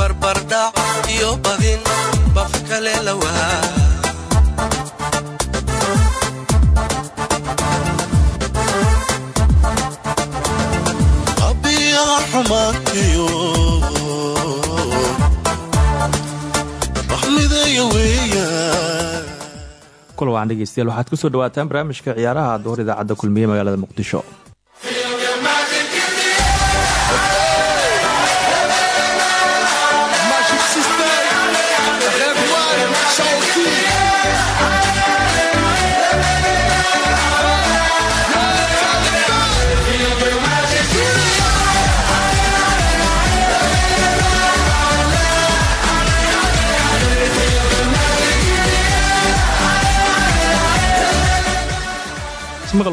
barbardhac iyo badin bafi kale lawaa dhegeystayaal waxaad ku soo dhawaataan barnaamijka ciyaaraha door idaacadda kulmiye magaalada muqdisho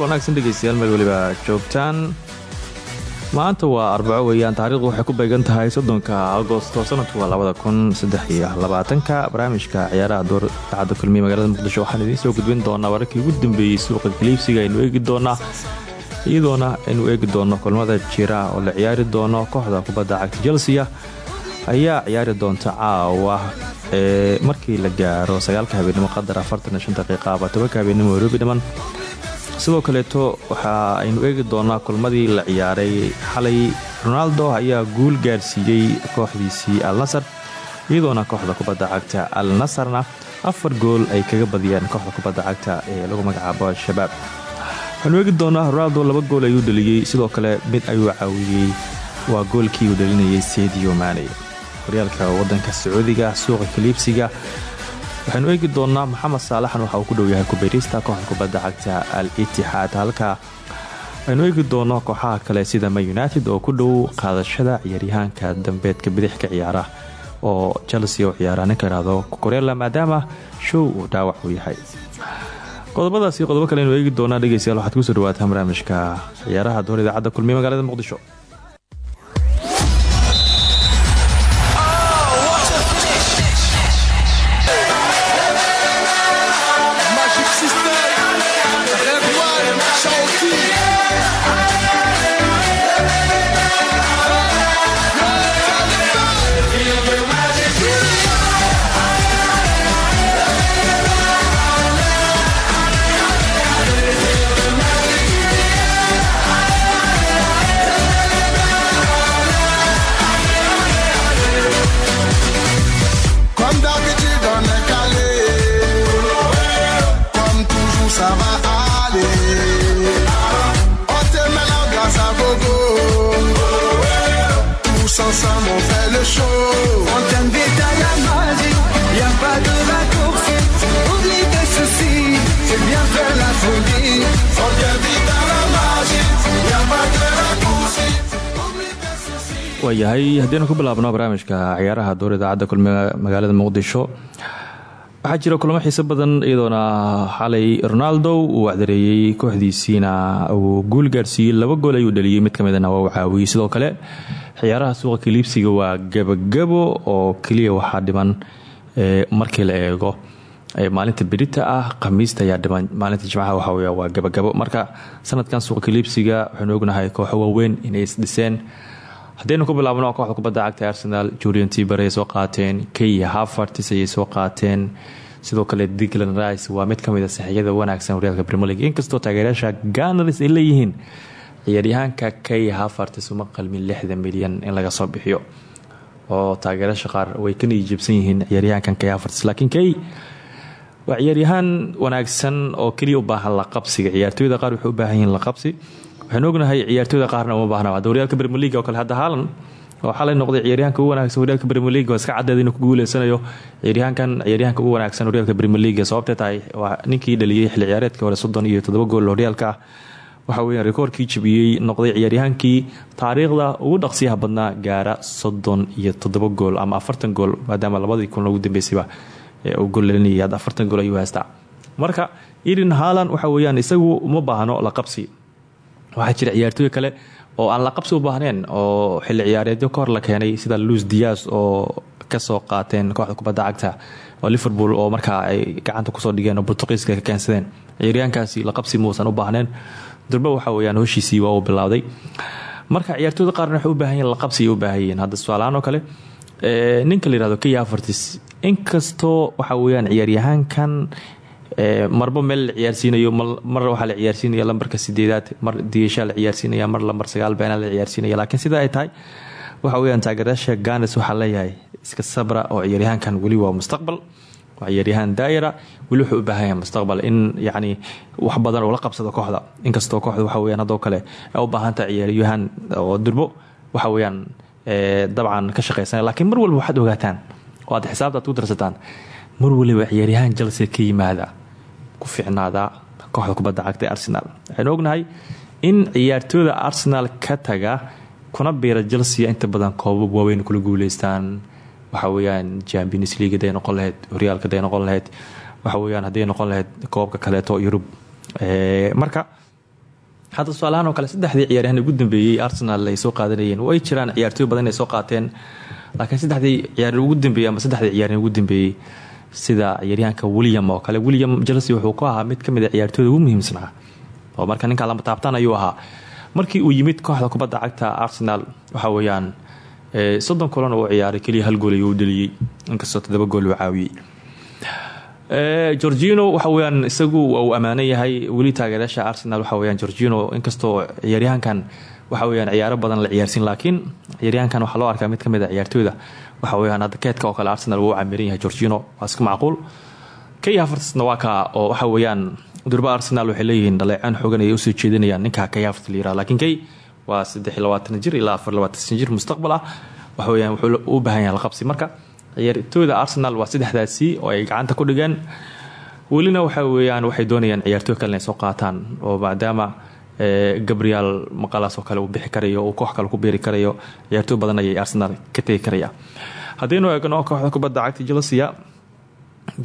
wanaagsan dhegeystayaal meel weliba joogtaan. Maanta waa arbaco weeyaan taarikhdu waxay ku beegan tahay soddonka agosto sanadku waa labada kun iyo barnaamijka ciyaaraha door idaacadda kulmiye magaalada muqdisho waxaan idiin soo gudbin doonaa wararkii ugu dambeeyey suuqa kaliibsiga aynu eegi doonaa. Iyadoona aynu eegi doono kulmada jira oo la ciyaari doono kooxda kubadda cagta chelsea ayaa ciyaari doonta caawa ee markii la gaaro sagaalka habeenimo qadar afartan shan daqiiqa aba tobanka habeenimo nairobi dhiman sidoo kaleeto waxa aynu eegi doonaa kulmadii la ciyaaray xalay ronaldo ayaa guul gaarsiiyey kooxdiisii al nasar iyadoona kooxda kubadda cagta al nasarna afar gool ay kaga badiyeen kooxda kubadda cagta ee lagu magacaabo al-shabaab waxaanu eegi doonaa ronaldo laba gool ayuu dhaliyey sidoo kale mid ayuu caawiyey waa goolkii uu dhalinayay sedio maane horyaalka wadanka sacuudiga suuqa kaliibsiga waxaynu eegi doonaa maxamed saalaxan waxa uu ku dhow yahay kubeyrista kooxda kubadda cagta al itixaad halka aynu eegi doono kooxaha kale sida man united oo ku dhow qaadashada ciyaaryahaanka dambeedka bidix ka ciyaara oo chelsea oo ciyaara ninka kukorela maadaama show uu dhaawac u yahay. Qodobadaasi qodobo kale aynu eegi doonaa dhegeystayaal waxaad ku soo dhawaataan barnaamijka ciyaaraha door idaacadda kulmiye magaalada muqdisho waayahay haddiinu ku bilaabno barnaamijka ciyaaraha door idaacadda kulmiga magaalada muqdisho waxaa jira kulamo xiiso badan iyadoona xalay ronaldo uu wacdareeyey kooxdiisiina uu guul gaarsiiyey laba gool ayuu dhaliyey. Mid kamidana waa uu caawiyey. Sidoo kale ciyaaraha suuqa kaliibsiga waa gabagabo oo keliya waxaa dhiman ee markii la eego. ee maalinta berita ah khamiista ayaa maalinta jimcaha waxawy waa gabagabo. Marka sanadkan suuqa kaliibsiga waxaynu ognahay kooxo waaweyn inay isdhiseen haddaynu ku bilaabno kooxda kubadda cagta arsenal julian tiber soo qaateen key havertis ayay soo qaateen. Sidoo kale diglan rice waa mid ka mid a saxiyada wanaagsan horyaalka premier league. Inkastoo taageerayaasha ganars ay leeyihiin ciyaaryahaanka key havertis uma qalmin lixdan milyan in laga soo bixiyo. Oo taageerayaasha qaar way ka niyijabsan yihiin ciyaaryahankan key havertis laakiin key waa ciyaaryahaan wanaagsan oo keliya u baahan la qabsiga ciyaartooyda qaar waxay u baahan yihiin la qabsi waxaynu ognahay ciyaartooyda qaarna uma baahna. Horyaalka league oo kale hadda haalan. Oo xalay noqday ciyaaryahanka ugu wanaagsan horyaalka waa iska caddeed inuu ku guuleysanayo. Ciyaaryahankan ciyaaryahanka ugu wanaagsan horyaalka league sababtay tahay waa ninkii dhaliyey xilli ciyaareedkii hore soddon iyo toddoba gool horyaalka ah. Waxa weeyaan rikoorkii jabiyey noqday ciyaaryahaankii taariikhda ugu dhaqsiyaha badnaa gaara soddon iyo toddoba gool ama afartan gool maadaama labadii kun ugu dambeysayba uu gollelinayay hadda afartan gool ayuu haystaa. Marka eden haalan waxa weeyaan isagu uma baahno la qabsi waxaa jira ciyaartooy kale oo aan la qabsi u baahneen oo xilli ciyaareedyo ka la keenay sida luis dias oo ka soo qaateen kooxda kubadda cagta oo liverpool oo markaa ay gacanta ku soo dhigeen oo ka keensadeen. Ciyaaryahankaasi la qabsi muusan u baahneen durba waxa weyaan hoshiisii waa uu marka ciyaartooyda qaarna waxay u baahan yihiin laqabsi ay u baahan yihiin. Hadda kale ninka la yiraahdo kaya afartis inkastoo waxa weyaan ciyaaryahaankan marba meel ciyaarsiinayo mar waxaa la ciyaarsiinaya lambarka sideedaad mar diishaa la ciyaarsiinaya mar lambar sagaal beenaa la ciyaarsiinaya laakiin sida ay tahay waxa weyaan taageerayaasha ganes waxaa leeyahay iska sabra oo ciyaaryahaankan weli waa mustaqbal waa ciyaaryahaan daayira weli wuxuu u baahan yahay mustaqbal. In yacni wax badan uu la qabsado kooxda. Inkastoo kooxda waxa weyaan haddoo kale ay u baahan tahay ciyaaryahaan oo durbo waxa weyaan dabcan ka shaqeysanaya laakiin mar walba waxaad ogaataan oo aad xisaabta ku darsataan mar waliba ciyaaryahaan jalse ka yimaada ku ficnaada kooxda kubadda cagta ee arsenal. Waxaynu ognahay in ciyaartooyda arsenal ka taga kuna biira chelsea inta badan koobab waaweyn kula guuleystaan. Waxa weyaan champions league haday noqon lahayd horyaalka haday noqon lahayd waxa weyaan hadday noqon lahayd koobabka kaleeto yurub. Marka hadda tusaalahaan oo kale saddexdii ciyaaryahan ugu dambeeyey arsenal ay soo qaadanayeen. Way jiraan ciyaartooy badan ay soo qaateen laakiin saddexdii ciyaar ugu dambeeyey ama saddexdii ciyaaryahan ugu dambeeyey sida ciyaaryahanka william oo kale. William chelsea wuxuu ku ahaa mid ka mid a ciyaartooyda ugu muhiimsanaa oo marka ninkaa lama taabtaan ayuu ahaa. Markii uu yimid kooxda kubadda cagta arsenal waxa weeyaan soddon kulan uu ciyaaray keliya hal gool ayuu u inkastoo toddoba gool uu caawiyey gorgino waxa weyaan isagu uu ammaanan yahay weli arsenal waxa weyaan gorgino inkastoo ciyaaryahankan waxa weyaan ciyaaro badan la ciyaarsin laakiin ciyaaryahankan waxaa loo arkaa mid ka mid a ciyaartooyda waxa weyaan hadda oo kale arsenal wuu camiran yahay gorgino waa iska macquul. Kay hafartsna waa oo waxa weeyaan durba arsenal waxay leeyihiin dhaleecaan xoogan ayay u soo jeedinayaan ninka kay hafart la laakiin kay waa saddex iyo labaatan jir ilaa afar jir mustaqbal ah. Waxa weyaan wuxuu u baahan yahay laqabsi marka ciyaartooyda arsenal waa saddexdaasi oo ay gacanta ku dhigeen welina waxa weyaan waxay doonayaan ciyaartooy kale soo qaataan oo maadaama gabriel maqalaas oo kale uu bixi karayo uu koox kale ku beeri karayo ciyaartooy badan ayay arsenal ka tegi karaya haddaynu eegno kooxda kubadda cagta chelsea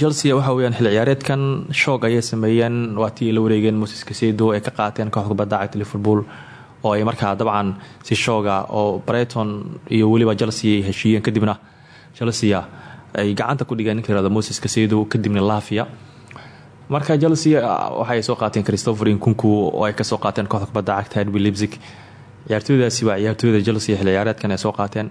chelsea waxa weyaan xil ciyaareedkan shoog ayay sameeyeen waatii la wareegeen moses kasedo ay ka qaateen kooxda kubadda cagta liverpool oo ay markaa dabcan si shooga oo brighton iyo weliba chelsea heshiiyeen kadibna chelsea ay gacanta ku dhigeen ninka yiraahdo moses kasedo kadibna lafia. Marka chelsea waxay soo qaateen christopher inkunku oo ay ka soo qaateen kooxda kubadda cagta herby lipzig ciyaartooydaasi waa ciyaartooyda chelsea xil ciyaareedkan ay soo qaateen.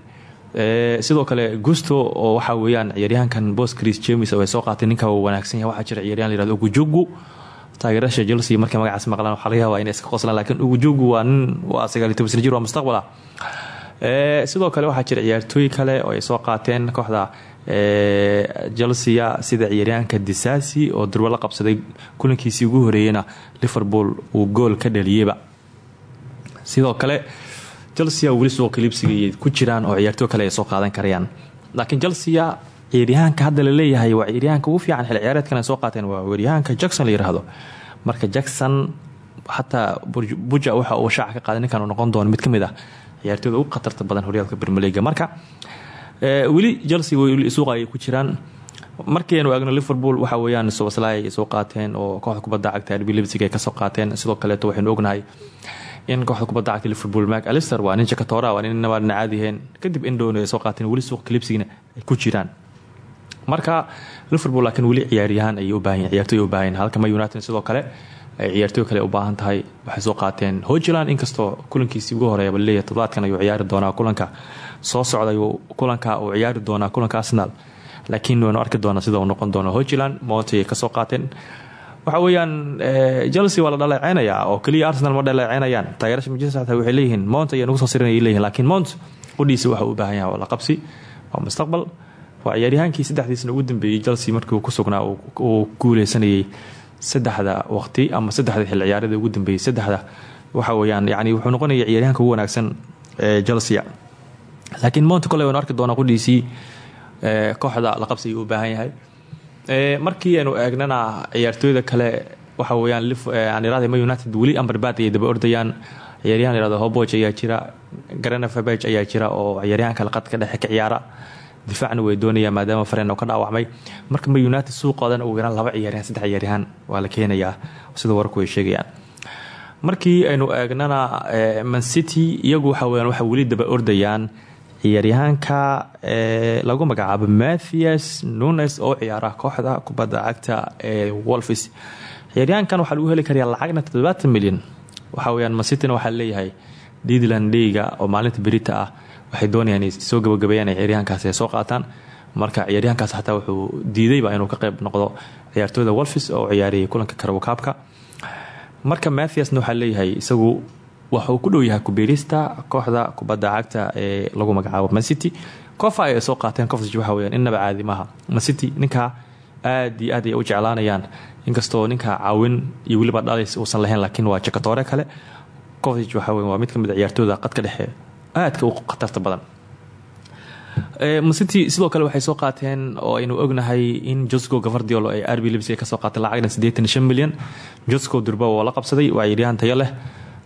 Sidoo kale gusto oo waxa weeyaan ciyaaryahankan bos chris james oo ay soo qaateen ninka wanaagsan yahay. Waxaa jira ciyaaryahan la yiraahdo ugujugu taageerasha chelsea markay magacaas maqlaan waxaa laga yaabaa inay iska qoslaan laakiin ugujugu waa nin waa sagaal iyo toban sana jir waa mustaqbal ah sidoo kale waxaa jira ciyaartooy kale oo ay soo qaateen kooxda chelsea sida ciyaaryahanka disasi oo durbo la qabsaday kulankiisii ugu horeeyeyna liverpool uu gool ka dhaliyeyba. Sidoo kale chelsea weli suuqa libsiga ku jiraan oo ciyaartooy kale soo qaadan karayaan. Laakiin chelsea ciyaaryahanka hadda la leeyahay waa ciyaaryahanka ugu fiican xil ciyaareedkan soo qaateen waa ciyaaryahanka jackson la yiraahdo. Marka jackson xataa buja waxa uu shaaca ka qaaday ninkan noqon doono mid ka ah ciyaartooyda ugu khatarta badan horyaalka bermeliga marka weli chelsea suuqa ay ku jiraan. Markiinu eegno liverpool waxa weeyaan sobaslay ay soo qaateen oo kooxda kubadda cagta rb lipsig ay ka soo qaateen. Sidoo kaleeto waxaynu ognahay in kooxda kubadda cagta liverpool mac alister waa nin jakatora waa nin nabaadna caadiyaheen kadib indhown ay soo qaateen weli suuqa lipsigna ay ku jiraan. Marka liverpool laakiin weli ciyaaryahaan ayay u baahan ciyaartoy u baahan halka ma united sidoo kale ay ciyaartooy kale u baahan tahay waxay soo qaateen. Hojiland inkastoo kulankiisii ugu horreeya baleeyahay toddobaadkan ayuu ciyaari doonaa kulanka. Soo socday kulanka uu ciyaari doonaa kulanka arsenal. Laakiin waynu arki doonaa sida uu noqon doono. Hojiland monty ay ka soo qaateen. Waxa weeyaan chelsea waa la oo keliya arsenal ma dhaleeceynayaan taageerasha manchester waxay leeyihiin mount ayaa nagu soo sirinayay leeyihiin laakiin mount qudhiisa waxa uu baahan yahay la qabsi waa mustaqbal waa saddexdiisna ugu dambeeyey chelsea markii uu ku sugnaa uu guuleysanayay saddexda waqti ama saddexda xil ciyaarada ugu dambeeyey saddexda waxa weyaan yani wuxuu noqonaya ciyaaryahanka ugu wanaagsan ee chelsea. Laakiin mount kole waynu arki doonaa qudhiisii kooxda la qabsi ayuu u baahan yahay. Markii aynu eegnana ciyaartooyda kale waxa weyaan aan irahda ma united weli amberbad ayay daba ordayaan. Ciyaaryahan layirahdo hoboj ayaa jira garanafabej ayaa jira oo ciyaaryahan kale qadka dhexe ka ciyaara difaacna way doonayaan maadaama faren ka dhaawacmay. Marka ma united suuqoodan ugu yaraan laba ciyaaryahan saddex ciyaaryahan waa la keenayaa sida warku ay sheegayaan. Markii aynu eegnana mancity iyagu waxa weyaan waxay weli daba ordayaan ciyaaryahaanka lagu magacaabo mathias nunes oo ciyaara kooxda kubadda cagta ee wolfis ciyaaryahankan waxaa lagu heli karayaa lacagna toddobaatan milyan. Waxa weyaan mancityna waxaa leeyahay didland dheyga oo maalinta berita ah waxay doonayaan inay soo gabagabeeyaan ay ciyaaryahankaasi ay soo qaataan. Marka ciyaaryahankaas xataa wuxuu diidayba inuu ka qayb noqdo ciyaartooyda wolfis oo ciyaariyay kulanka karawakaabka marka mathiasna waxaa leeyahay isagu waxuu ku dhow yahay kubiirista kooxda kubadda cagta ee lagu magacaabo mancity kofa ay soo qaateen cofsg waxa weyaan innaba caadi maaha mancity ninkaa aad iyo aad ay u jeclaanayaan. Inkastoo ninkaa caawin iyo weliba dhalays uusan lahayn laakiin waa jakatoore kale. Cofsg waxa weyan waa mid ka mid a ciyaartooyda qadka dhexe aadka u khatarta badan. Mancity sidoo kale waxay soo qaateen oo aynu ognahay in josco gavardiolo ay arbi libs ka soo qaatay lacagna siddeetan shan milyan. Josco durba waa la qabsaday waa ciyaaryahan tayo leh.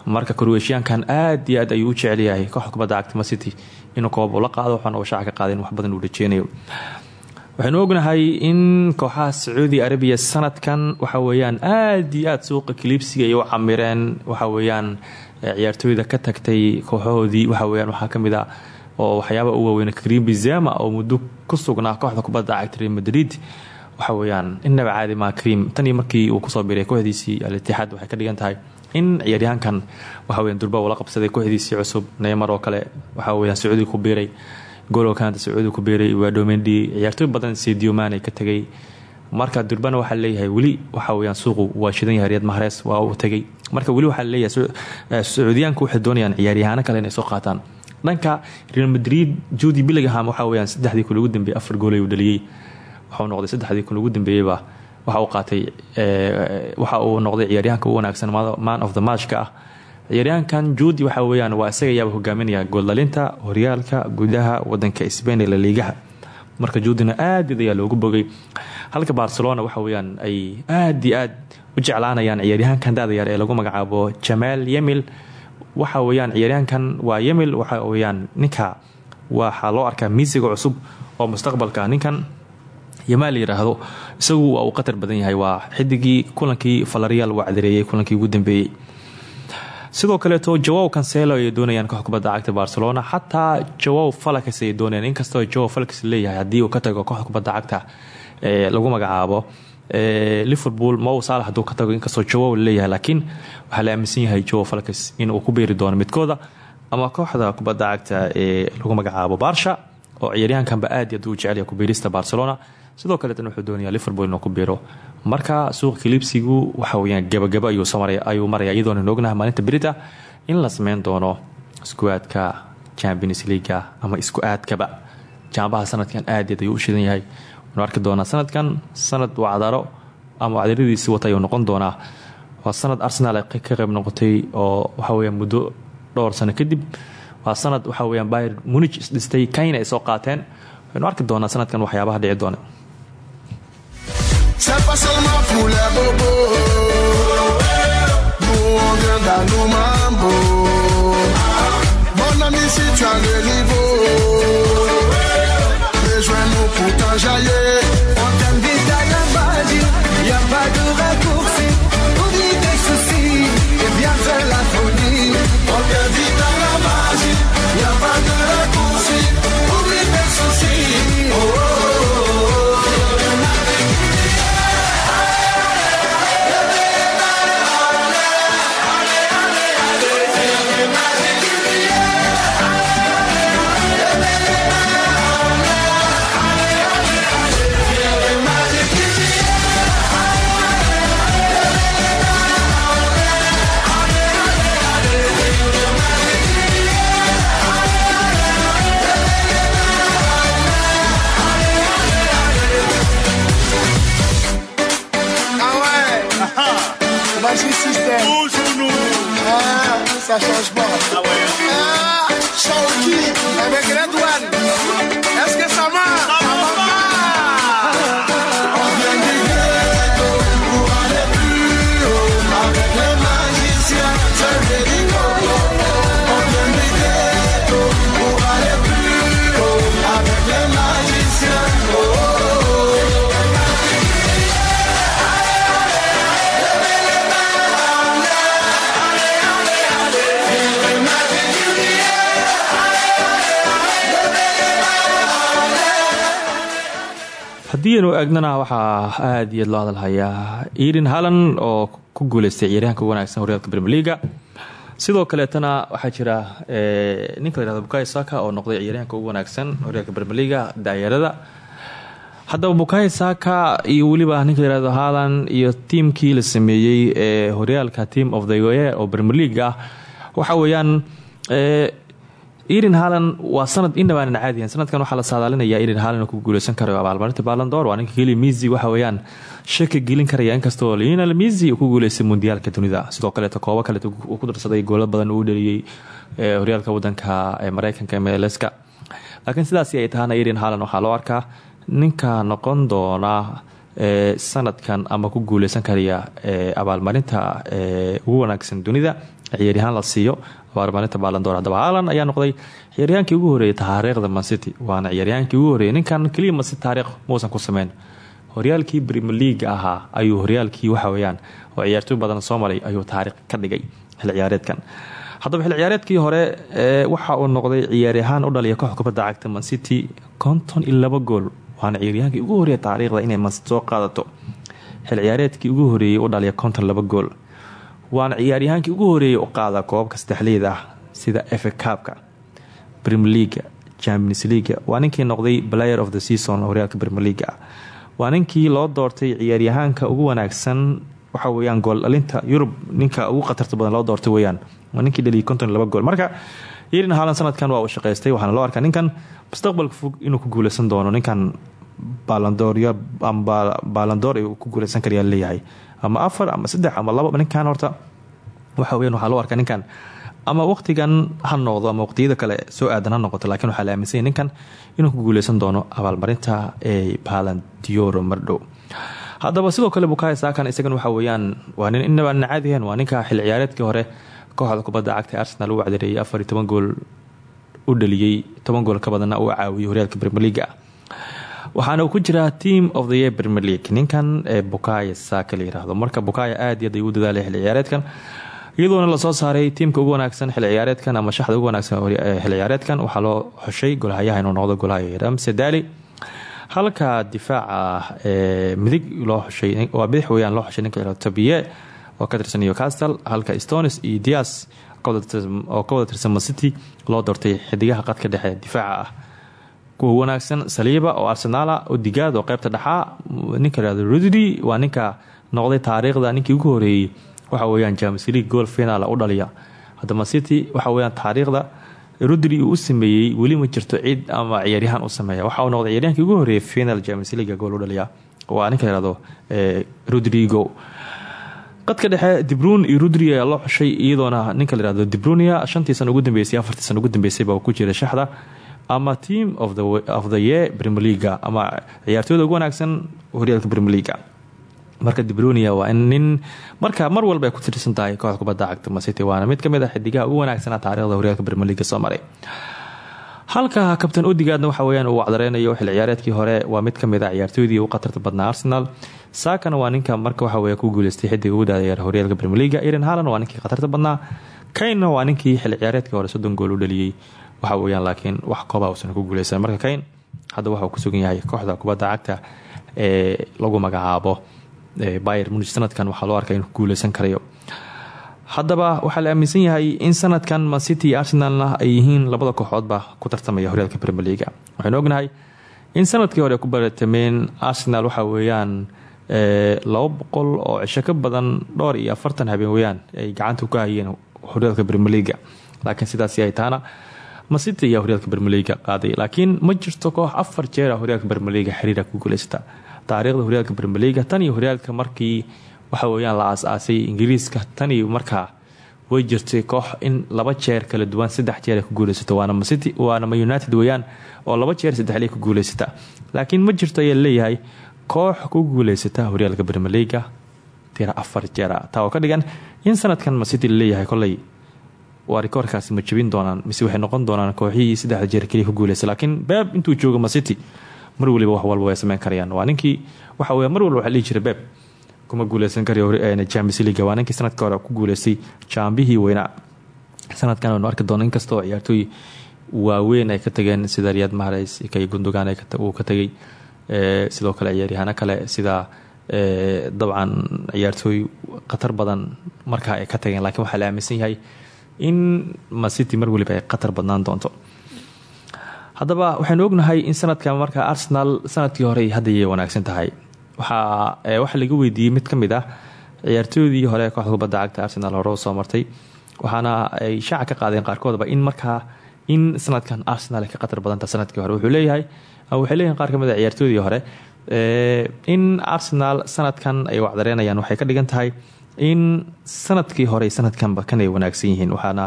Marka korweeshiyaankan aad iyo aad ayuu u jecelyahay kooxda kubadda cagta inuu koob ula qaado waxaana uu ka qaada wax badan uu rajeynayo. Waxaynu ognahay in kooxaha sacuudi arabiya sanadkan waxa weeyaan aad iyo aad suuqa kaliibsiga ay u camireen. Waxa weeyaan ciyaartooyda ka tagtay kooxahoodii waxa weyaan waxaa ka mid a oo waxyaaba u waaweyn karim bizama oo muddo ku sugnaa kooxda kubadda cagta real madrid. Waxa weeyaan innaba caadi maa karim tanii markii uu ku soo biray kooxdiisii al-itixaad waxay ka dhigan tahay. In ciyaaryahankan waxa weyan durba uu la qabsaday kooxdiisii cusub neymar oo kale waxa weyaan sacuudi ku biiray golo kanada sacuudi ku biiray waa domendi ciyaartooy badan sedio mane ka tegay marka durbana waxaa leeyahay weli waxa weyaan suuqu waa shidan yahay riyad mahres waa uu tegay marka weli waxaa leeyahay sacuudiyaanku waxay doonayaan ciyaaryahaano kale inay soo qaataan. Dhanka real madrid judi billingham waxa weyaan saddexdii kun ugu dambeeyey afar goolay uu dhaliyey waxuu noqday saddexdii kun ugu dambeeyeyba waxa uu qaatay waxa uu noqday ciyaaryahanka u wanaagsan man of the matchka ah. Ciyaaryahankan juudi waxa weyaan waa isaga yaaba hogaaminaya gooldhalinta horyaalka gudaha wadanka sbain ee laliigaha marka juudina aad ayaa loogu bogay halka barcelona waxa weyaan ay aad iyo aad u jeclaanayaan ciyaaryahankan dada yar ee lagu magacaabo jamaal yemil. Waxa weyaan ciyaaryahankan waa yemil waxa weyaan ninka waxaa loo arkaa miisiga cusub oo mustaqbalka ninkan yamaa la isagu waa uu badan yahay waa xidigii kulankii falarial wacdareeyey kulankii ugu dambeeyey. Sidoo kaleeto jawow cancelo ayay doonayaan koox kubadda cagta barcelona. Xataa jawow falax ayay doonayaan. Inkastoo jawow falax leeyahay haddii uu ka tago kooxda kubadda cagta lagu magacaabo liverpool mow saalax haduu ka tago inkastoo jawow la leeyahay laakiin waxaa la aaminsan yahay jawow falax in uu ku beeri doono midkooda ama kooxda kubadda cagta ee lagu magacaabo barsha oo ciyaaryahankanba aad iyo aad u jecelyahay kubiirista barcelona. Sidoo kaleetana wuxuu doonaya liverpool inuu ku biiro marka suuqa kaliibsigu waxa weyaan gabagaba ayuu maraya iyadoona noognaha maalinta berita in la sameyn doono isku-aadka champions leaga ama isku-aadkaba jaambaha sanadkan aad aad ayuu u shidan yahay wanu arki doonaa sanadkan sanad wacdaro ama wacdaradiisi wata ayuu noqon doonaa. Waa sanad arsenal ay ka qayb noqotay oo waxa weya muddo dhowr sano kadib waa sanad waxa weyaan bayr munich isdhistay kayna ay soo qaateen. Waynu arki doonaa sanadkan waxyaabaha dhici doona. C'est aynu eegnana waxaa aada iyo loo hadalhayaa eden hallan oo ku guuleystay ciyaaryahanka wanaagsan horyaalka brmeliga sidoo kaleetana waxaa jira ninka la yhahdo bukayo saka oo noqday ciyaaryahanka ugu wanaagsan horyaalka brmeliga daayarada haddaba bukayo saka iyo weliba ninka la yihahdo hallan iyo tiimkii la sameeyey ee horyaalka team of the ye oo brmelig ah waxa weeyaan eden hallan waa sanad indhabaanan caadiyan. Sanadkan waxaa la saadaalinaya eden hallan ku guuleysan karayo abaalmarinta balandor waa ninka keli misi waxa weeyaan shaki gelin karaya inkastoo lionel misi uu ku guuleystay mundiyaalka dunida. Sidoo kaleeto koobo kaleet uu ku darsaday goola badan uu dhaliyey horyaalka wadanka ee mareykanka mlska laakiin sidaasi ay tahana eden hallan waxaa loo arkaa ninka noqon doona sanadkan ama ku guuleysan karaya abaalmarinta ugu wanaagsan dunida. Ciyaaryahaan la siiyo abaalmarinta balandor hadaba haalan ayaa noqday ciyaaryahaankii ugu horeeyay taariikhda mancity waana ciyaaryahaankii ugu horeeyay ninkan keliya mancity taariikh muusan ku sameyn horyaalkii premier leaga ahaa ayuu horyaalkii waxa weyaan oo ciyaartooy badan soo ayuu taariikh ka dhigay xil ciyaareedkan. Haddaba xil ciyaareedkii hore waxa uu noqday ciyaaryahaan u dhaliya koox kubadda cagta mancity konton iyo gool. Waana ciyaaryahankii ugu horreeya taariikhda inay mancity soo qaadato. Xil ciyaareedkii ugu horeeyay u dhaliya konton laba gool waana ciyaaryahaankii ugu horeeyay u qaada koobabka saddexleyda ah sida efa kaabka premier leaga champions leaga waa noqday player of the season horyaalka premier leaga ah waa loo doortay ciyaaryahaanka ugu wanaagsan waxa weyaan gooldhalinta yurub. Ninka ugu khatarta badan loo doortay weyaan waa ninkii konton laba gool. Marka irin haalan sanadkan waa uu shaqaystay waxaana loo arkaa ninkan mustaqbalka fog inuu ku guuleysan doono ninkan baalandoor ku guuleysan karayaa leeyahay ama afar ama saddex ama laba ninkan horta. Waxa weyan waxaa loo arkaa ninkan ama waqtigan ha ama waqtiyada kale soo aadan noqoto laakiin waxaa la aaminsanya ninkan inuu ku guuleysan doono abaalmarinta ee balandioro mardhow haddaba sidoo kale bukayo saakan isagan waxa weeyaan waa nin inabaanan caadihan waa ninka xil ciyaareedkii hore kooxda kubadda cagta arsenal u wacdareeyay afar iyo toban gool u dhaliyey toban gool ka badanna uu caawiyay horyaalka premier leaga waxaana ku jiraa team of the year premier league. Ninkan ee bukayo saaka la yiraahdo. Marka bukayo aad iyo aad u dadaalay xil ciyaareedkan iyadoona la soo saaray tiimka ugu wanaagsan xil ciyaareedkan ama shaxda ugu wanaagsan xil ciyaareedkan. Waxaa loo xushay golhayaha inuu noqdo golhayo ramse dali halka difaaca midig loo xushay waa bidix weyaan loo xushay ninka tabiye oo ka tirsan newcastle halka stones iyo dias oo ka wada loo doortay xidigaha qadka dhexe difaaca ah kuwa wanaagsan saliiba oo arsenaala odigaad oo qeybta dhexaa ninka rudri waa ninka noqday taariikhda ninkii ugu horeeyey waxa weyaan james league gool final u dhaliya. Hadama city waxa weyaan taariikhda rudri uu u sameeyey ma jirto cid ama ciyaaryahaan u sameeya waxa uu noqday ciyaaryahankii ugu horeeyay final james league gool u dhaliya. Waa ninka lahado rodrigo. Qadka dhexe dibruun iyo rudri ayaa loo xushay iyadoona ninka layihahdo dibrunia shantii sana ugu dambeysay afartii sana ugu dambeysay baa ku jira shaxda ama team of the year premier leaga ama ciyaartooyda ugu wanaagsan horyaalka premier leaga marka dibronia waa in nin marka mar walba ay ku tirsan tahay kooxda kubadda cagta masity waana mid ka mid a xidigaha ugu wanaagsanaa taarikhda horyaalka premier leaga soo maray. Halka kabtan odigaadna waxa weyaan uu wacdareynayo xil ciyaareedkii hore waa mid ka mid a ciyaartooydii ugu khatarta badnaa arsenal. Saakana waa ninka marka waxawe ku guuleystay xidiga ugu daadaya horyaalka premier leaga iren halan waa ninkii khatarta badnaa. Kaynna waa ninkii xil ciyaareedkii hore soddon gool u dhaliyey waxa weyaan laakiin wax kooba uusan ku guuleysan marka kayn hadda waxauu ku sugan yahay kooxda kubadda cagta ee lagu magacaabo bayer munich. Sanadkan waxaa loo arkay inuu guuleysan karayo. Haddaba waxaa la aaminsan yahay in sanadkan mancity iyo arsenalna ay yihiin labada kooxoodba ku tartamaya horyaalka premier leaga waxaynu ognahay in sannadkii hore ku baratameen arsenal waxa weeyaan laba boqol oo cisho ka badan dhowr iyo afartan habeen weyaan ay gacanta ku hayeen horyaalka premier leaga laakiin sidaasi ay tahana mancity ayaa horyaalka leaga qaaday laakiin ma jirto koox afar jeera horyaalka premier leaga xiriira ku guuleysata. Taariikhda horyaalka leaga tan iyo horyaalka markii waxa weyaan la aas-aasay ingiriiska tan iyo markaa way jirtay koox in laba jeer kala duwan saddex jeer ku guuleysato waana macity waana ma united weyaan oo laba jeer saddexle ku guuleysata. Laakiin ma jirto ayaa leeyahay koox ku guuleysata horyaalka leaga tira afar jeera taa oo ka dhigan in sanadkan macity la leeyahay koley waa rikoorkaasi ma jabin doonaan mise waxay noqon doonaan kooxihii saddexda jeer keliya ku guuleysa laakiin beeb intuu joogo macity mar waliba wax walba way sameyn karayaan. Waa ninkii waxa wey mar walba waxa dhihi jira beeb kuma guuleysan karayo champions league waa ninkii sanadka hore ku guuleystay jaambihii weynaa sanadkan waynu arki doona inkastoo ciyaartooy waaweyn ay ka tageen sida riyad mahrays kay gundogan uu ka tagay sidoo kale ciyaaryahano kale sida dabcan ciyaartooy khatar badan markaa ay ka tageen. Lakiin waxaa la aaminsan yahay in mancity mar waliba ay khatar badnaan doonto. Haddaba waxaynu ognahay in sanadkan markaa arsenal sannadkii hore haddayay wanaagsan tahay. Waxaa waxaa laga weydiiyey mid ka ah ciyaartooydii hore kooxda cagta arsenal hore u soo martay. Waxaana ay shaaca ka qaadeen qaarkoodaba in markaa in sanadkan arsenal ka khatar badanta sannadkii hore. Wuxuu leeyahay waxay leeyihiin qaar ka mid a ciyaartoodii hore in arsenal sanadkan ay wacdareenayaan waxay ka dhigan tahay in sannadkii hore sanadkanba kan ay wanaagsan yihiin waxaana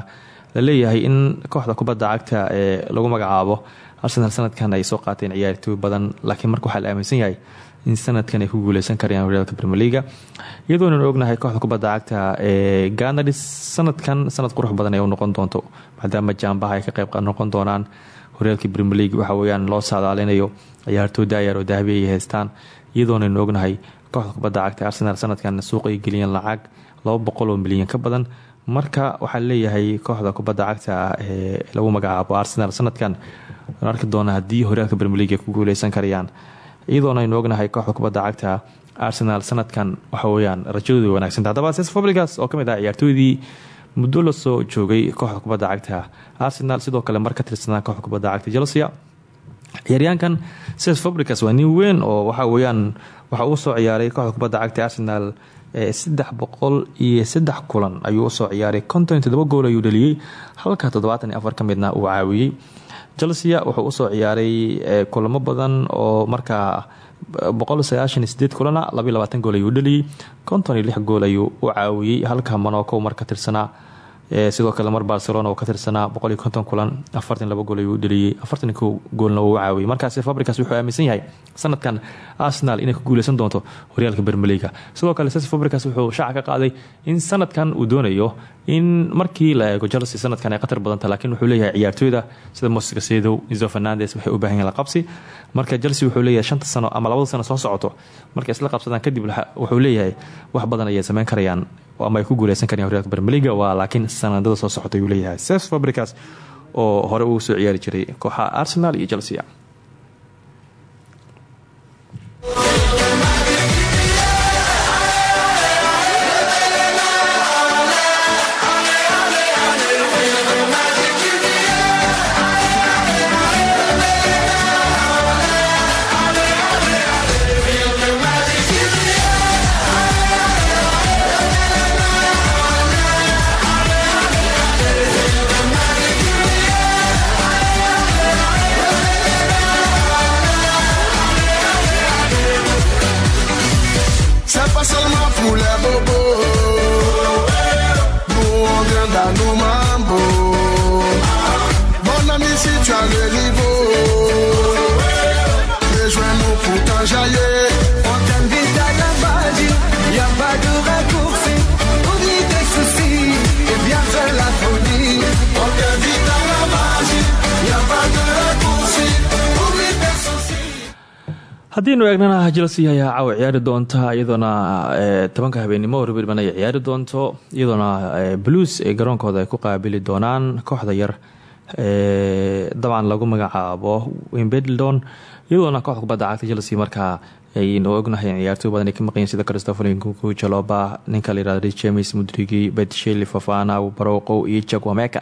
la leeyahay in kooxda kubadda cagta ee lagu magacaabo arsenal sanadkan ay soo qaateen ciyaartooy badan laakiin marka waxaa aaminsan yahay in sanadkan ay ku guuleysan karayaan horyaalka brmeliga iyadoonan ognahay kooxda kubadda cagta ee ganars sanadkan sanad qurux badan ay u noqon doonto maadaama jaambaha ay ka qeyb noqon doonaan horyaalkii brmelig waxa weyaan loo saadaalinayo ciyaartooy daayar oo dahabi ay haystaan. Iyadoonaynu ognahay kooxda kubadda cagta arsenal sanadkan suuq ay geliyeen lacag laba boqol oo milyan ka badan. Marka waxaa leeyahay kooxda kubadda cagta ee lagu magacaabo arsenal sanadkan arki doona haddii horyaalka brmelig ay ku guuleysan karayaan. Iyadoona aynu ognahay kooxda kubadda cagta arsenal sanadkan waxaweyaan rajadooda wanaagsanta hadaba ses fabrigas oo ka mid ah ciyaartooydii muddo la soo joogay kooxda kubadda cagta arsenal sidoo kale mar ka kooxda kubadda cagta chelsea. Ciyaaryaankan ses fabricas waa nin weyn oo waxa weyaan waxa uu soo ciyaaray kooxda kubadda cagta arsenal saddex boqol iyo saddex kulan ayuu u soo ciyaaray. Konton todoba gool ayuu dhaliyey halka toddobaatan iyo afar ka midna uu caawiyey chelsea wuxuu u soo ciyaaray kulamo badan oo markaa boqol sagaashan sideed kulana labaiy labaatan gool ayuu dhaliyey konton iyo lix gool ayuu u caawiyey halka monaco mar ka tirsanaa sidoo kale mar barcelona oo ka tirsanaa boqol iyo konton kulan afartan laba gool ayuu u dhaliyey afartan goolna uu u caawiyey markaasi fabricas wuxuu aaminsan yahay sanadkan arsenal inay ku guuleysan doonto horyaalka bermeliga sidoo kale ses fabricas wuxuu shaaca ka qaaday in sanadkan uu doonayo in markii la eego chelsea sanadkan ay khatar badanta laakiin wuxuu leeyahay ciyaartooyda sida mosca sedow izo fernandes waxay u baahan yahin la qabsi. Marka chelsea wuxuu leeyahay shanta sano ama labada sano soo socoto markay isla qabsadaan kadib wuxuu leeyahay wax badan ayay sameyn karayaan ama ay ku guuleysan karayaan horyaalka bermeliga. Waa laakiin sanadada soo socota ayuu leeyahay. Ses fabricas oo hore uu soo ciyaari jiray kooxaha arsenal iyo chelsea haddiinu eegnana chelsea ayaa caawa ciyaari doonta iyadoona tobanka habeenimo rubirman ay ciyaari doonto iyadoona blues ee garoonkooda ay ku qaabili doonaan kooxda yar dabcan lagu magacaabo wimbledon. Iyadoona kooxda kubadda cagta chelsea markaa aynu ognahay ciyaartooy badan ay ka maqayiin sida christopher nkunku jaloba ninka la yiraahdo james mudrigi betsheli fafana barowqow iyo jagwameka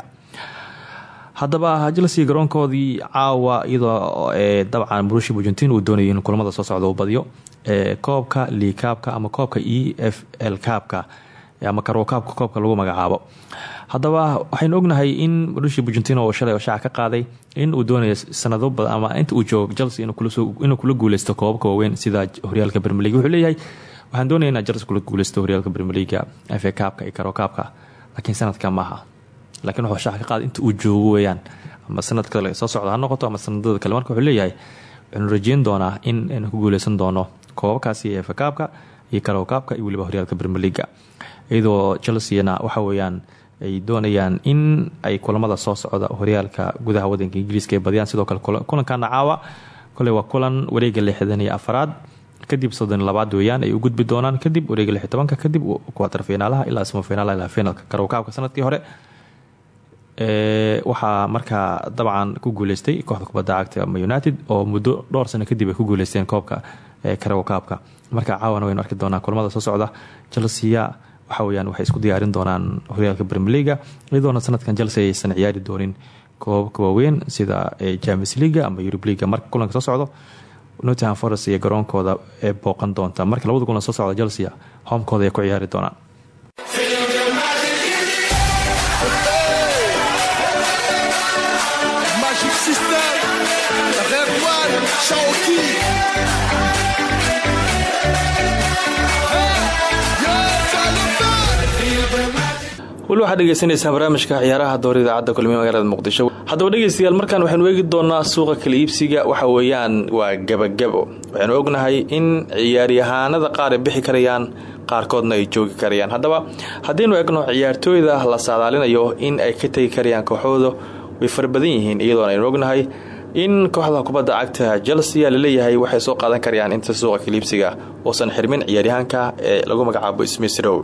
haddaba chelsea garoonkoodii caawa iyadoo dabcan brushi bugentin uu doonayay in kulamada soo socda uu badiyo koobka liikaabka ama koobka e f kaabka ama karwokaabka koobka lagu magacaabo. Haddaba waxaynu ognahay in brushi bugentin oo shalay oo shaaca ka qaaday in uu doonayo sanado badan ama inta uu joogo chelsea inuu kula guuleysto koobabka waaweyn sida horyaalka bermelig wuxuu leeyahay waxaan doonaya inaa kula guuleysto horyaalka bermeliga f a kaabka iyo karwokaabka laakiin sanadka maaha lakiin wuxuu shaaca ka qaada inta uu joogo weyaan ama sanad kale soo socda ha noqoto ama sanadada kale. Marka leeyahay waxaanu rajeyn doonaa in aynu ku guuleysan doono koobabkaasi ee fakaabka iyo karowkaabka iyo weliba horyaalka bermeliga iyadoo chelseana waxa weyaan ay doonayaan in ay kulamada soo socda horyaalka gudaha wadanka ingiriiska ay badiyaan. Sidoo kale kulankana caawa kole waa kulan wareega lixdan iyo kadib soddon labaad weeyaan ay u gudbi doonaan. Kadib wareega lix tobanka kadib kuwatar finaalaha ilaa samafiinaalaha ilaa finalka karowkaabka sannadkii hore waxaa markaa dabcan ku guuleystay kooxda kubadda cagta united oo muddo dhowr sano kadib ay ku guuleysteen koobka karago kaabka marka caawana waynu arki doonaa kulamada soo socda chelsea waxa weyaan waxay isku diyaarin doonaan horyaalka brmeliga iyadoona sanadkan chelsea aysan ciyaari doonin koobabka waaweyn sida james leaga ama eurub leaga marka kulanka soo socdo nottingham forest iyo garoonkooda ee booqan doonta. Marka labada kulan soo socda chelsea homekooda ay ku ciyaari doonaan weli waxaad dhegeysaneysaan barnaamijka ciyaaraha door idaacadda kulmiye magaalada muqdisho. Haddaba dhegeystayaal markaan waxaynu eegi doonaa suuqa kala iibsiga. Waxa weeyaan waa gabagabo. Waxaynu ognahay in ciyaaryahaanada qaar ay bixi karayaan qaarkoodna ay joogi karayaan. Haddaba haddaynu egno ciyaartooyda la saadaalinayo in ay ka tegi karayaan kooxooda way fara badan yihiin iyadoona aynu ognahay in kooxda kubadda cagta chelsea la leeyahay waxay soo qaadan karayaan inta suuqa kaliibsiga uusan xirmin ciyaaryahaanka ee lagu magacaabo smithrow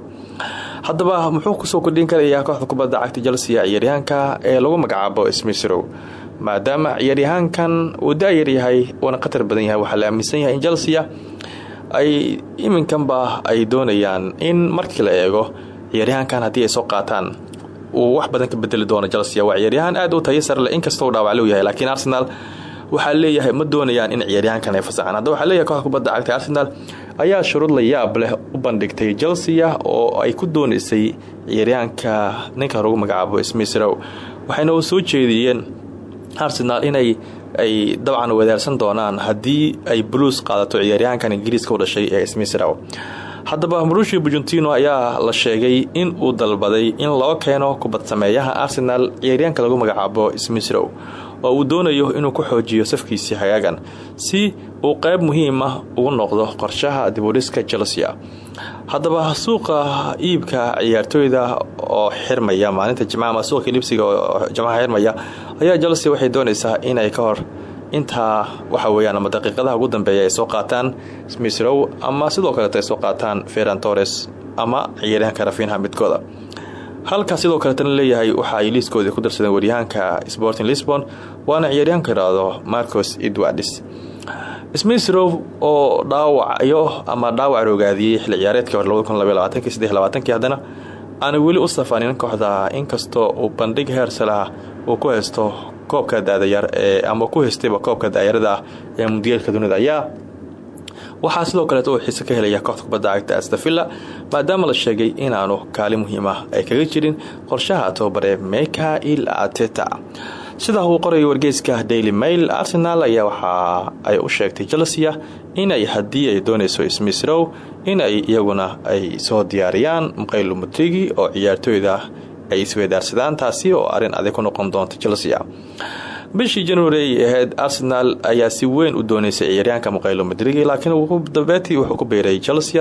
haddaba muxuu ku soo kordhin karayaa kooxda kubadda cagta chelsea ciyaaryahaanka ee lagu magacaabo smithrow maadaama ciyaaryahaankan uu daayar yahay uuna khatar badan yahay waxaa la aaminsan yahay in chelsea ay iminkanba ay doonayaan in markii la eego ciyaaryahaankan haddii ay soo qaataan uu wax badan ka bedeli doono chelsea waa ciyaaryahaan aad u tayo sare leh inkastoo u dhaawacluu yahay. Laakiin arsenal waxaa leeyahay ma doonayaan in ciyaaryahankan ay fasaxaan. Haddaba waxaa leeyahay kooxda kubadda cagta arsenal ayaa shuruud la yaab leh u bandhigtay chelsea oo ay ku doonaysay ciyaaryahanka ninka lagu magacaabo smithrow waxayna soo jeediyeen arsenal inay ay dabcan wadaarsan doonaan haddii ay blues qaadato ciyaaryahankan ingiriiska u dhashay ee smithrow haddaba marushi bujuntino ayaa la sheegay in uu dalbaday in loo keeno kubad sameeyaha arsenal ciyaaryaanka lagu magacaabo smithrow oo uu doonayo inuu ku xoojiyo safkiisii hagaagan si uu qayb muhiima ugu noqdo qorshaha dibudhiska chelsea. Haddaba suuqa iibka ciyaartooyda oo xirmaya maalinta jimca ama suuqa kilibsiga oo jimcaha xirmaya ayaa chelsea waxay doonaysaa inay ka hor intaa waxa weyaan ama daqiiqadaha ugu dambeeya ay soo qaataan smithrow ama sidoo kaleet ay soo qaataan ferran torres ama ciyaaryahanka rafinha midkooda. Halka sidoo kaletana leeyahay waxa ay liiskoodii ku darsadeen waryahaanka sporting lisbon waana ciyaaryahanka yidhaahdo marcos edwards. Smithrow oo dhaawacyo ama dhaawac rogaadiyey xilli ciyaareedkii hore haddana aana weli u safanin kooxda inkastoo uu bandhig heersalah uu ku haysto koobka daadayar ee ama ku haystayba koobka daayarada ah ee mundiyeelka dunida ayaa waxaa sidoo kaleet uu xiise ka helaya kooxda kubadda cagta astafilla maadaama la sheegay inaanu kaali muhiima ay kaga jirin qorshaha tababare mikail ateta sidaa uu qorayo wargeyska daily mail arsenal ayaa waxa ay u sheegtay chelsea inay haddii ay doonayso smithrow inay iyaguna ay soo diyaariyaan mqaylo mutrigi oo ciyaartooyda ay isweydaarsadaan taasi oo arrin adag ku noqon doonta chelsea. Bishii january ay ahayd arsenal ayaa si weyn u dooneysay ciyaaryahanka muqaylo madrigi laakiin dabeetii wuxuu ku beeray chelsea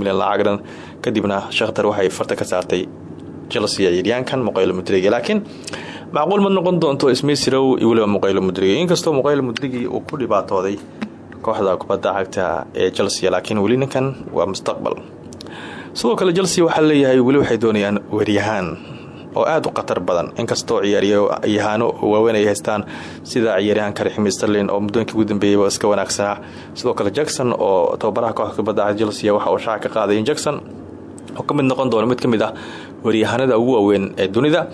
milyan lacagdan kadibna shakhtar waxay farta ka saartay chelsea ciyaaryahankan muqaylo madrigi laakiin macquul ma noqon doonto iyo weliba muqaylo mudrigi inkastoo muqaylo mudrigi uu ku dhibaatooday kooxda kubadda cagta ee chelsea laakiin weli ninkan waa mustaqbal sidoo kale chelsea waxaa leeyahay weli waxay doonayaan weryahaan oo aada u khatar badan. Inkastoo ciyaaryahaano waaweyn ay haystaan sida ciyaaryahanka raximi sterlin oo muddooyinkii ugu dambeeyeyba iska wanaagsanaa sidoo kale jackson oo tababaraha kooxda kubadda waxa uu shaaca ka qaaday in jackson oo ka noqon doono mid ka ah waryahanada ugu waaweyn ee dunida.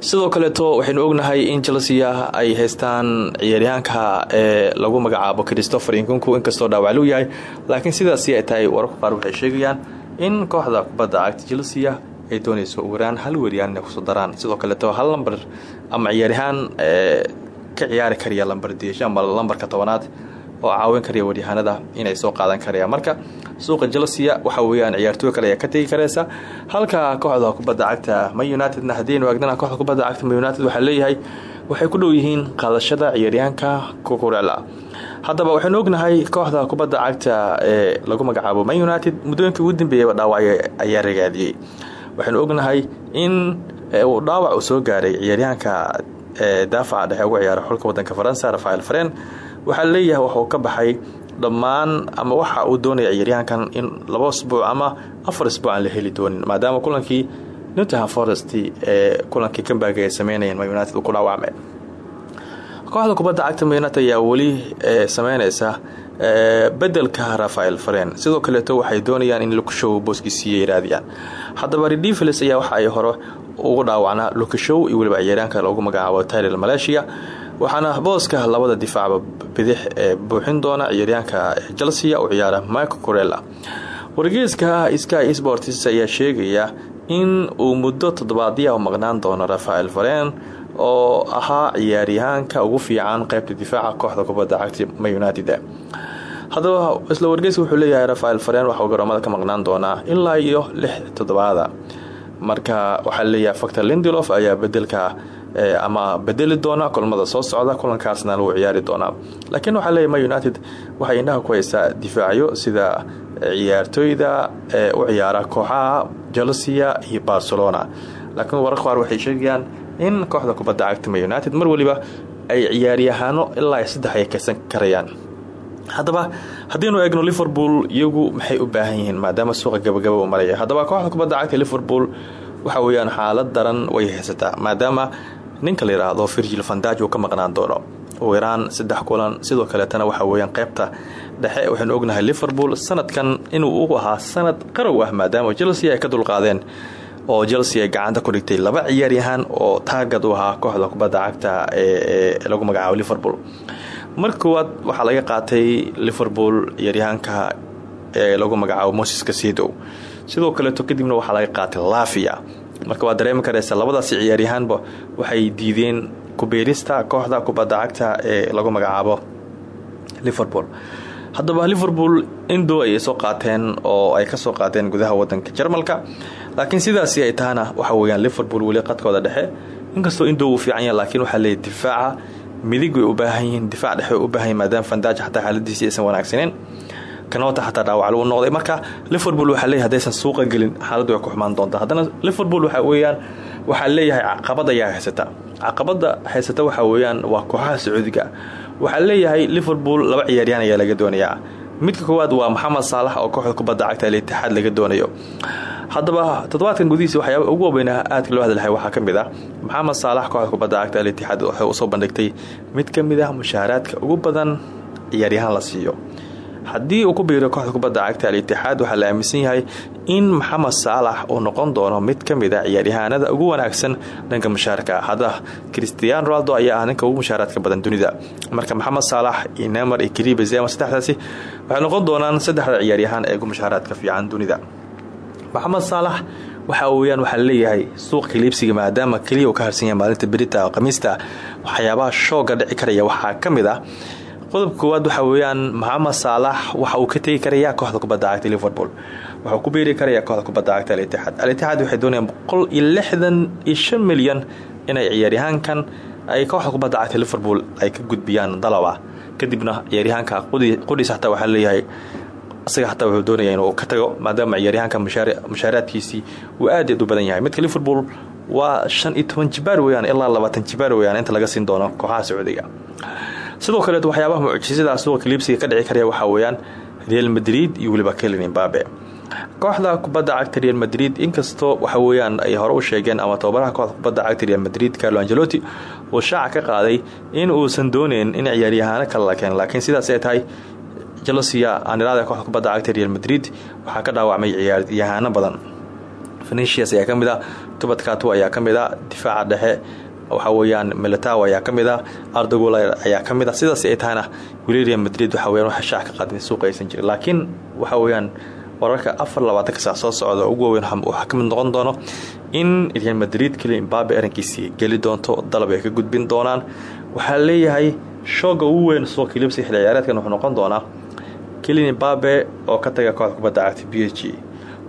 Sidoo kaleeto waxaynu ognahay in chelsea ay haystaan ciyaaryahaanka ee lagu magacaabo christopher inkunku inkastoo dhaawacluu yahay. Laakiin sidaasi ay tahay wararka qaar waxay sheegayaan in kooxda kubadda cagta chelsea ay doonayso ugaraan hal weeryahan inay ku soo daraan. Sidoo kaleeto hal lamber ama ciyaaryahaan ka ciyaari karaya lamber diisho ama lambarka tobanaad oo caawin karaya waryahanada inay soo qaadan karayaan. Marka suuqa chelsea waxa weeyaan ciyaartooy kale ayaa ka tegi karaysa. Halka kooxda kubadda cagta ma unitedna haddiyaynu eegnana kooxda kubadda cagta ma united waxaa leeyahay waxay ku dhow yihiin qaadashada ciyaaryahanka kukurela haddaba waxaynu ognahay kooxda kubadda cagta ee lagu magacaabo ma united muddooyinkii ugu dambeeyaba dhaawacyo ayaa ragaadiyey waxaynu ognahay in uu dhaawac uu soo gaaray ciyaaryahanka daafaca dhexe ugu ciyaara xulka wadanka faransa rafael faren waxaa leeyahay wuxuu ka baxay dhammaan ama waxa uu doonaya ciyaaryahankan in laba isbuuc ama afar isbuuc aan la heli doonin maadaama kulankii nottingham forest ee kulankii kambaga ay sameynayeen man united uu ku dhaawacmay kooxda kubadda cagta united ayaa weli sameyneysa bedelka rafael faren sidoo kaleeto waxay doonayaan in lukashow booskiisiiya raadiyaan haddaba redivels ayaa waxa ay hore ugu dhaawacnaa lukashow iyo weliba ciyaaryaanka loogu magacaabo tyrel malaysia waxaana booska labada difaacba bidix ee buuxin doona ciyaaryaanka chelsea u ciyaara michael corella wargeyska sky sports ayaa sheegaya in uu muddo toddobaadya u maqnaan doono rafael faren oo ahaa ciyaaryahaanka ugu fiican qeybta difaaca kooxda kubadda cagta united. Haddaba isla wargeyska wuxuu leeyahay rafael faren waxauu garoomada ka maqnaan doonaa ilaa iyo lix toddobaada. Marka waxaa leeyahay factor lindelof ayaa bedelka ama bedeli doona kulmada soo socda kulankaasna lagu ciyaari doonaa. Laakiin waxaa leeyahy ma united waxay indhaha ku haysaa difaacyo sida ciyaartooyda ee u ciyaara kooxaha chelsea iyo barcelona. Laakiin warar qaar waxay sheegayaan in kooxda kubadda cagta united mar waliba ay ciyaaryahaano ilaa saddex ay kaysan karayaan. Haddaba haddiinu eegno liverpool iyagu maxay u baahan yihiin? Maadaama suuqa gabagaba u maraya haddaba kooxda kubadda cagta liverpool waxa weyaan xaalad daran way haysataa maadaama ninka la yidhaahdo virgil vandaj uu ka maqnaan doono. Ugu yaraan saddex kulan sidoo kaleetana waxa weyaan qeybta dhexe waxaynu ognahay liverpool sanadkan inuu u ahaa sanad qarow ah maadaama chelsea ay ka dulqaadeen oo chelsea ay gacanta ku dhigtay laba ciyaaryahaan oo taagad u ahaa kooxda kubadda cagta ee lagu magacaabo liverpool. Marka koowaad laga qaatay liverpool ciyaaryahaanka ee lagu magacaabo moses kasedow sidoo kaleeto kadibna waxaa laga qaatay lafia. Marka waad dareemi karaysa labadaasi ciyaaryahaanba waxay diideen kubeerista kooxda kubadda cagta ee lagu magacaabo liverpool. Haddaba liverpool indo ayay soo qaateen oo ay ka soo qaateen gudaha wadanka jarmalka laakiin sidaasi ay tahana waxa weyaan liverpool weli qadkooda dhexe. Inkastoo indo uu fiican yaha laakiin waxaa leeyahy difaaca midig way u baahan yihiin difaac dhexe way u baahan yihiin maadaama fandaaj xataa xaaladiisii aysan wanaagsaneyn kanota xataa dhaawac lagu noqday. Marka liverpool waxaa leeyahay hadaysan suuqa gelin xaaladdu way ku xumaan doontaa. Haddana liverpool waxa weeyaan waxaa leeyahay caqabad ayaa haysata. Caqabada haysata waxaa weeyaan waa kooxaha sacuudiga. Waxaa leeyahay liverpool laba ciyaaryahan ayaa laga doonayaa. Midka koowaad waa maxamed saalax oo kooxda kubadda cagta alitixaad laga doonayo haddaba toddobaadkan gudihiisa waxyaaba ugu waweynaa aadka loo hadlahay waxaa ka ah maxamed saalax kooxda kubadda cagta alitixaad waxay u soo bandhigtay mid ka mid ah mushaaraadka ugu badan ciyaaryahaan la siiyo. Haddii uu ku biiro kooxda kubadda cagta al-itixaad waxaa la aaminsan yahay in maxamed saalax uu noqon doono mid ka mid a ciyaaryahaanada ugu wanaagsan dhanka mushaarka. Hadda christian ronaldo ayaa ah ninka ugu mushaaraadka badan dunida. Marka maxamed saalax iyo nemer iyo keliya benzema saddexdaasi waxay noqon doonaan saddexda ciyaaryahaan ee ugu mushaaraadka fiican dunida maxamed saalax waxa weyaan waxaa leeyahay suuqa liibsiga maadaama keliya uu ka harsan yahay maalinta berita oo khamiista waxyaabaha shooga dhici karaya. Waxaa ka mid ah qodobka koowaad waxaa weeyaan maxamed saalax waxa uu ka tegi karayaa kooxda kubadda cagta liverpool. Waxuu ku biiri karayaa kooxda kubadda cagta alitixaad alitixaad waxay doonayaan boqol iyo lixdan iyo shan milyan inay ciyaaryahaankan ay kooxda kubadda cagta liverpool ay ka gudbiyaan dalaba kadibna ciyaaryahaanka qudhiis xataa waxaa leeyahay isaga xataa wuxuu doonaya inuu ka tago maadaama ciyaaryahaanka mushaaraadkiisii uu aad u badan yahay. Midka liverpool waa shan iyo toban jibaar weyaan ilaa labaatan jibaar weyaan inta laga siin doono kooxaha sacuudiga. Sidoo kaleet waxyaabaha mucjisada suuqa liibsiga ka dhici karaya waxaa weeyaan real madrid iyo weliba kelin imbabe kooxda kubadda cagta real madrid inkastoo waxa weeyaan ay hore u sheegeen ama tababaraha kooxda kubadda cagta real madrid carlo angelotti uu shaaca ka qaaday in uusan dooneyn in ciyaaryahaano kale laakiin sidaas ay tahay chelsea aaniraada kooxda kubadda cagta real madrid waxaa ka dhaawacmay ciyaaryahaano badan. Venetius ayaa ka mid a tubadkato ayaa ka a difaaca dhexe waxaa weyaan militaw ayaa ka mid a ardagol ayaa ka sidaas ay tahayna real madrid waxa weyan waxa shaac qaadin suuqa aysan laakiin waxa weeyaan wararka afar labaatanka soo socda ugu waaweyn waxaa ka mid noqon doono in real madrid keli imbabe arrinkiisii geli doonto dalab ay ka gudbin doonaan. Waxaa leeyahay shooga ugu weyn suuqa libsi xilli ciyaareedkan noqon doonaa kelin imbabe oo ka taga kooxda kubadda cagta b h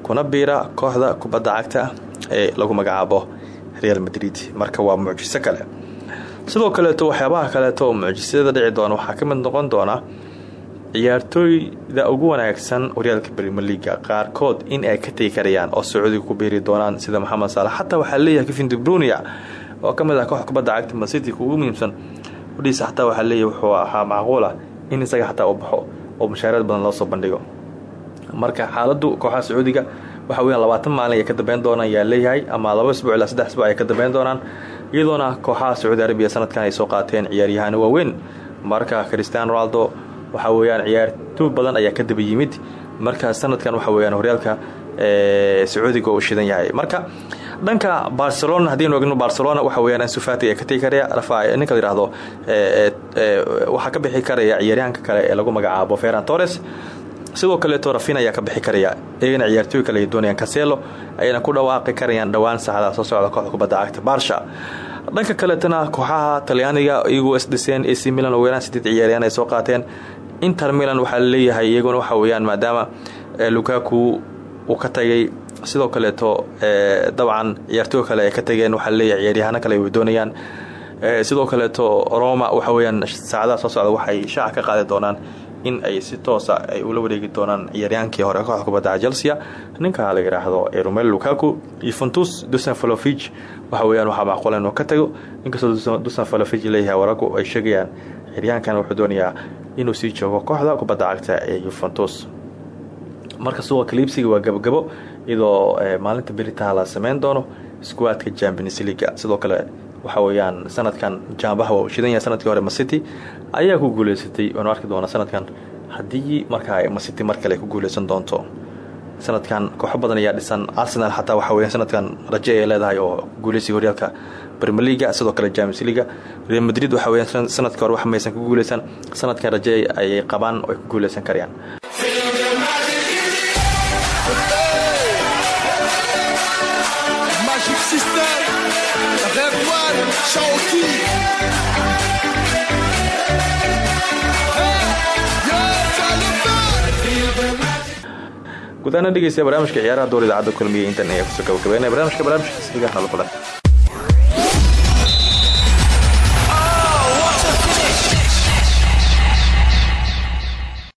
kuna biira kooxda kubadda cagta ee lagu magacaabo real madrid. Marka waa mucjiso kale. Sidoo kaleeto waxyaabaha kaleeto oo mucjisada dhici doona waxaa ka mid noqon doona ciyaartooyda ugu wanaagsan horyaalka brimier leaga qaarkood in ay ka tegi karayaan oo sacuudiga ku biiri doonaan sida maxamed saalax xataa waxaa leeyahay kevin debrunia oo ka mid ah kooxda kubadda cagta masiti ugu muhiimsan. Udhiisa xataa waxaa leeyahay wuxuu ahaa macquul ah in isaga xataa u baxo oo mushaaraad badan loo soo bandhigo. Marka xaaladu kooxaha sacuudiga waxa weyaan labaatan maalin ay ka dambeyn doonaan yaa leeyahay ama laba isbuuc ilaa saddex isbuuc ay ka dambeyn doonaan iyadoona kooxaha sacuudi arabiya sanadkan ay soo qaateen ciyaaryahaano waaweyn. Marka cristiano ronaldo waxa weeyaan ciyaartooy badan ayaa ka daba yimid. Marka sanadkan waxa weyaan horyaalka sacuudiga uu shidan yahay. Marka dhanka barcelona haddaynu egno barcelona waxa weyaan ansufati ee ka tegi karaya rafa ninka yihahdo waxaa ka bixi karaya ciyaaryahanka kale ee lagu magacaabo ferran torres. Sidoo kaleeto rafin ayaa ka bixi karaya iyagana ciyaartooy kale ay doonayaan caselo ayayna ku dhawaaqi karayaan dhowaan saacadaha soo socda kooxda kubadda cagta barsha dhanka kaleetana kooxaha talyaaniga iyagoo isdhiseen ac milan oo weeraan sideed ciyaaryahan ay soo qaateen. Inter milan waxaa la leeyahay iyaguna waxa weyaan maadaama lukaku uu ka tagay sidoo kaleeto dabcan ciyaartooy kale ay ka tageen waxaa la leeyahay ciyaaryahano kale ay doonayaan sidoo kaleeto roma waxa weyaan saacadaha soo socda waxay shaaca ka qaadi doonaan in ay si toosa ay ula wareegi doonaan ciyaaryaankii hore. Kooxda chelsea ninka la yidhaahdo romel lukaku yuventus dusan falovig waxa weyaan waxaa macquula inuu ka tago. Inkastoo dusan falovig leeyahay waragu ay sheegayaan ciyaaryahankan wuxuu doonayaa inuu sii joogo kooxda kubadda cagta ee yuventus marka suuqa kaliibsiga waa gabogabo iyadoo maalinta beritaha la sameyn doono iskuwaadka champions leaga sidoo kale waxa weyaan sanadkan jaambaha waa shidan yahay sannadkii hore masity ayaa ku guuleysatay. Waanu arki doona sanadkan. Haddii markaa masity mar kale ku guuleysan doonto sanadkan kooxo badan ayaa dhisan. Arsenal xataa waxa weya sanadkan raje ay leedahay oo guuleysiga horyaalka brmer leaga sidoo kale james leaga real madrid waxa weya sannadkii hore wax maysan ku guuleysan. Sanadkan raje ayay qabaan oo ay ku guuleysan karayaan gudaana dhegeysta barnaamijka ciyaaraha door idaacadda kulmiya intan ayaa ku soo gabagabeynaya barnaamijka barnaamijka sligaha nala kulan